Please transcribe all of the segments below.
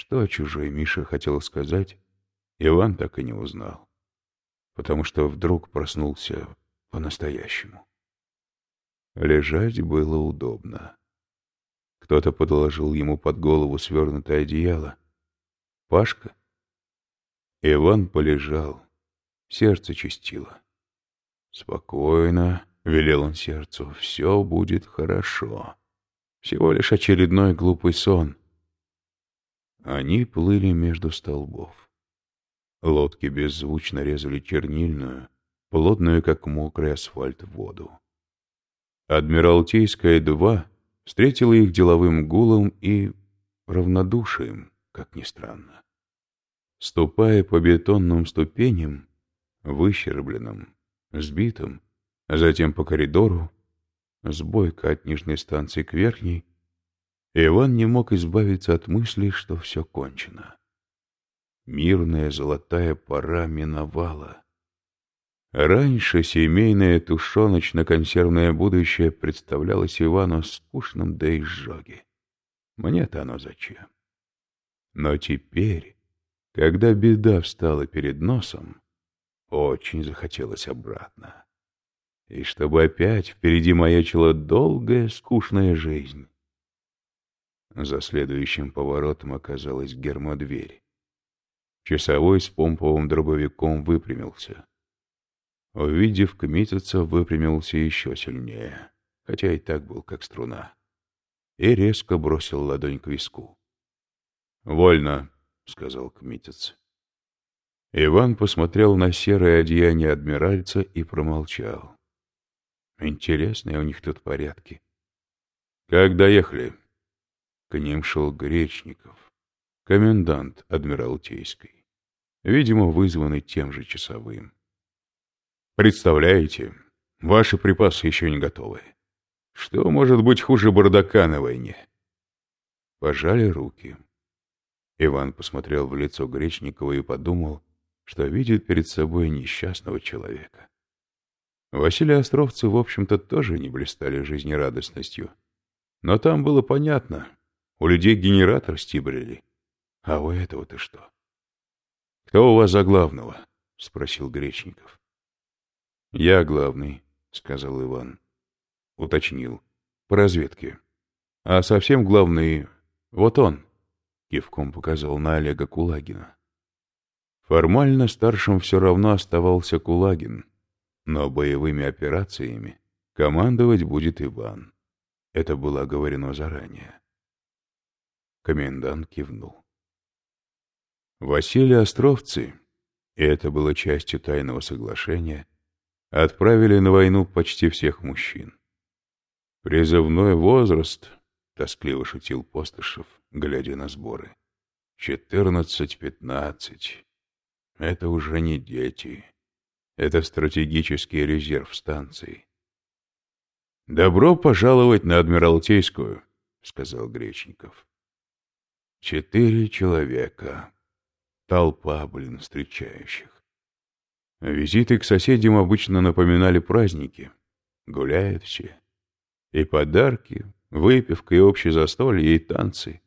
Что чужой Миша хотел сказать, Иван так и не узнал, потому что вдруг проснулся по-настоящему. Лежать было удобно. Кто-то подложил ему под голову свернутое одеяло. Пашка? Иван полежал, сердце чистило. «Спокойно», — велел он сердцу, — «все будет хорошо. Всего лишь очередной глупый сон». Они плыли между столбов. Лодки беззвучно резали чернильную, плотную, как мокрый асфальт, воду. Адмиралтейская-2 встретила их деловым гулом и равнодушием, как ни странно. Ступая по бетонным ступеням, выщербленным, сбитым, а затем по коридору, с бойко от нижней станции к верхней, Иван не мог избавиться от мысли, что все кончено. Мирная золотая пора миновала. Раньше семейное тушеночно-консервное будущее представлялось Ивану скучным до изжоги. Мне-то оно зачем? Но теперь, когда беда встала перед носом, очень захотелось обратно. И чтобы опять впереди маячила долгая, скучная жизнь. За следующим поворотом оказалась гермодверь. Часовой с помповым дробовиком выпрямился. Увидев Кмитица, выпрямился еще сильнее, хотя и так был как струна, и резко бросил ладонь к виску. — Вольно, — сказал Кмитец. Иван посмотрел на серое одеяние адмиральца и промолчал. Интересные у них тут порядки. — Как доехали? К ним шел Гречников, комендант Адмиралтейской, видимо, вызванный тем же часовым. Представляете, ваши припасы еще не готовы. Что может быть хуже бардака на войне? Пожали руки. Иван посмотрел в лицо Гречникова и подумал, что видит перед собой несчастного человека. Василий Островцы, в общем-то, тоже не блистали жизнерадостностью. Но там было понятно, у людей генератор стибрили. А у этого-то что? — Кто у вас за главного? — спросил Гречников. — Я главный, — сказал Иван. Уточнил. — По разведке. А совсем главный — вот он, — кивком показал на Олега Кулагина. Формально старшим все равно оставался Кулагин, но боевыми операциями командовать будет Иван. Это было оговорено заранее. Комендант кивнул. Василий Островцы, и это было частью тайного соглашения, отправили на войну почти всех мужчин. Призывной возраст, — тоскливо шутил Постышев, глядя на сборы, — четырнадцать-пятнадцать. Это уже не дети. Это стратегический резерв станции. «Добро пожаловать на Адмиралтейскую», — сказал Гречников. Четыре человека. Толпа, блин, встречающих. Визиты к соседям обычно напоминали праздники. Гуляют все. И подарки, выпивка, и общее застолье, и танцы.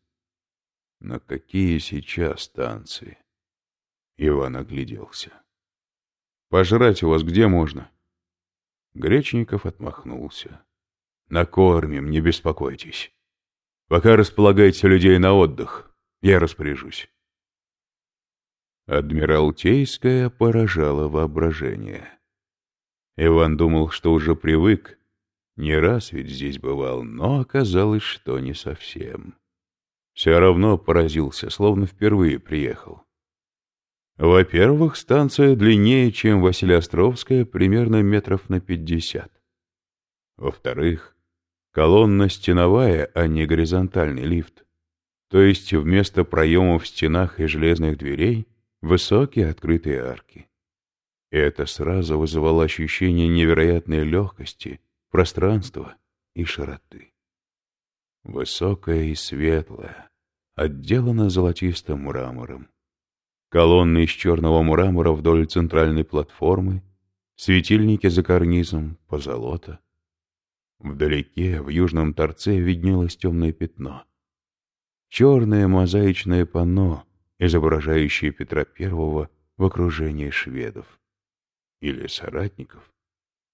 Но какие сейчас танцы? Иван огляделся. «Пожрать у вас где можно?» Гречников отмахнулся. «Накормим, не беспокойтесь. Пока располагайте людей на отдых, я распоряжусь». Адмиралтейская поражала воображение. Иван думал, что уже привык, не раз ведь здесь бывал, но оказалось, что не совсем. Все равно поразился, словно впервые приехал. Во-первых, станция длиннее, чем Василиостровская, примерно метров на пятьдесят. Во-вторых, колонна стеновая, а не горизонтальный лифт. То есть вместо проемов в стенах и железных дверей высокие открытые арки. И это сразу вызывало ощущение невероятной легкости, пространства и широты. Высокая и светлая, отделана золотистым мрамором. Колонны из черного мрамора вдоль центральной платформы, светильники за карнизом, позолота. Вдалеке, в южном торце, виднелось темное пятно. черное мозаичное панно, изображающее Петра Первого в окружении шведов. Или соратников,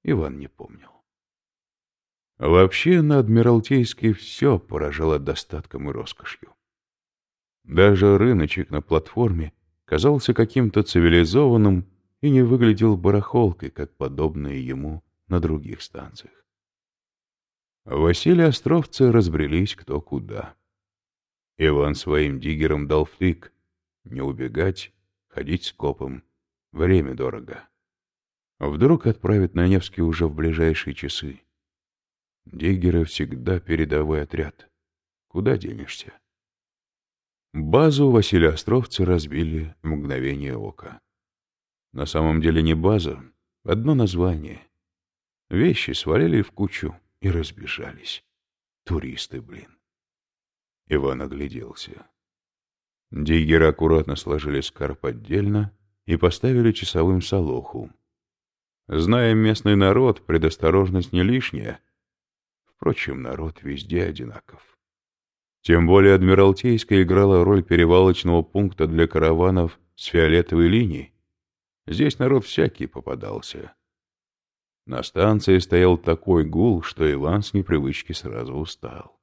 Иван не помнил. Вообще на Адмиралтейске все поражало достатком и роскошью. Даже рыночек на платформе казался каким-то цивилизованным и не выглядел барахолкой, как подобные ему на других станциях. Василий Островцы разбрелись кто куда. Иван своим диггерам дал флик. Не убегать, ходить с копом. Время дорого. Вдруг отправят на Невский уже в ближайшие часы. Диггеры всегда передовой отряд. Куда денешься? Базу Василия Островца разбили в мгновение ока. На самом деле не база, одно название. Вещи свалили в кучу и разбежались. Туристы, блин. Иван огляделся. Диггеры аккуратно сложили скарб отдельно и поставили часовым солоху. Зная местный народ, предосторожность не лишняя. Впрочем, народ везде одинаков. Тем более Адмиралтейская играла роль перевалочного пункта для караванов с фиолетовой линией. Здесь народ всякий попадался. На станции стоял такой гул, что Иван с непривычки сразу устал.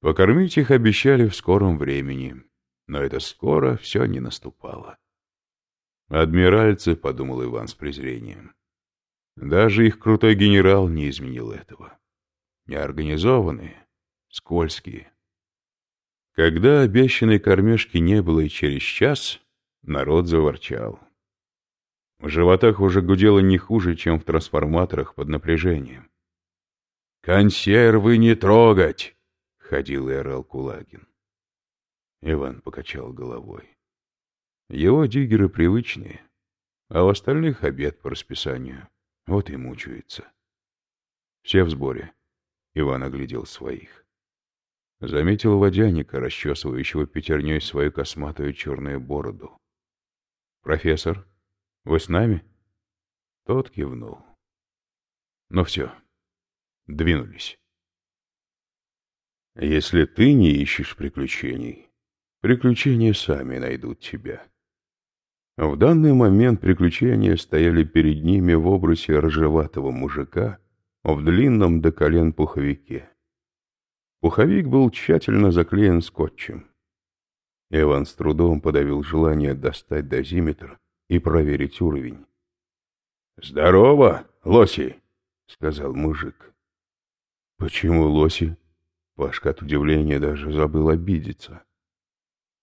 Покормить их обещали в скором времени, но это скоро все не наступало. «Адмиральцы», — подумал Иван с презрением. Даже их крутой генерал не изменил этого. Неорганизованные, скользкие. Когда обещанной кормежки не было и через час, народ заворчал. В животах уже гудело не хуже, чем в трансформаторах под напряжением. «Консервы не трогать!» — ходил и орал Кулагин. Иван покачал головой. Его диггеры привычные, а у остальных обед по расписанию. Вот и мучаются. Все в сборе. Иван оглядел своих. Заметил водяника, расчесывающего пятерней свою косматую черную бороду. «Профессор?» Вы с нами?» Тот кивнул. «Ну все, двинулись». «Если ты не ищешь приключений, приключения сами найдут тебя». В данный момент приключения стояли перед ними в образе ржеватого мужика в длинном до колен пуховике. Пуховик был тщательно заклеен скотчем. Иван с трудом подавил желание достать дозиметр и проверить уровень. «Здорово, лоси!» — сказал мужик. «Почему лоси?» Пашка от удивления даже забыл обидеться.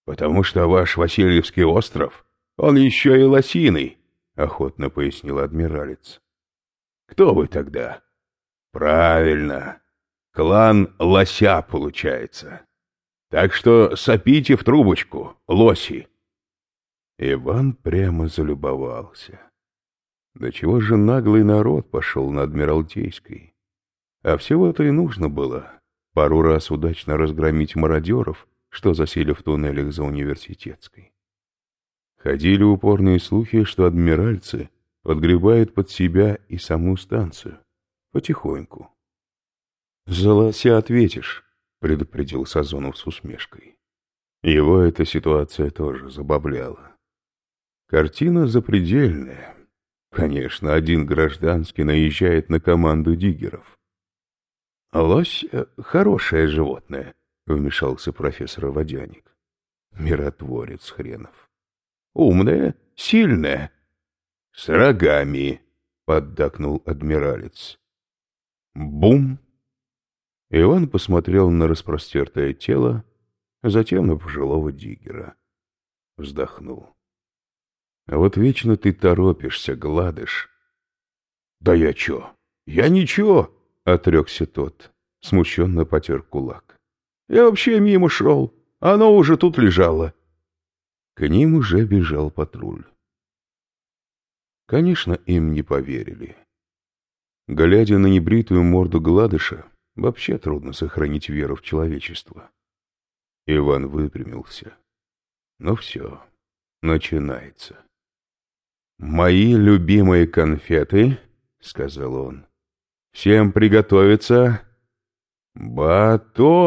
«Потому что ваш Васильевский остров, он еще и лосиный», — охотно пояснил адмиралец. «Кто вы тогда?» «Правильно, клан лося получается. Так что сопите в трубочку, лоси». Иван прямо залюбовался. До чего же наглый народ пошел на Адмиралтейской. А всего-то и нужно было пару раз удачно разгромить мародеров, что засели в туннелях за университетской. Ходили упорные слухи, что адмиральцы подгребают под себя и саму станцию. Потихоньку. «За лося ответишь», — предупредил Сазонов с усмешкой. Его эта ситуация тоже забавляла. Картина запредельная. Конечно, один гражданский наезжает на команду диггеров. «Лось э, — хорошее животное», — вмешался профессор Водяник. «Миротворец хренов. Умное, сильное. С рогами», — поддакнул адмиралец. Бум! Иван посмотрел на распростертое тело, затем на пожилого диггера. Вздохнул. А вот вечно ты торопишься, гладыш. — Да я чё? Я ничего, — отрекся тот, смущенно потер кулак. — Я вообще мимо шел, оно уже тут лежало. К ним уже бежал патруль. Конечно, им не поверили. Глядя на небритую морду гладыша, вообще трудно сохранить веру в человечество. Иван выпрямился. Ну все, начинается. «Мои любимые конфеты», — сказал он. «Всем приготовиться. Батончики».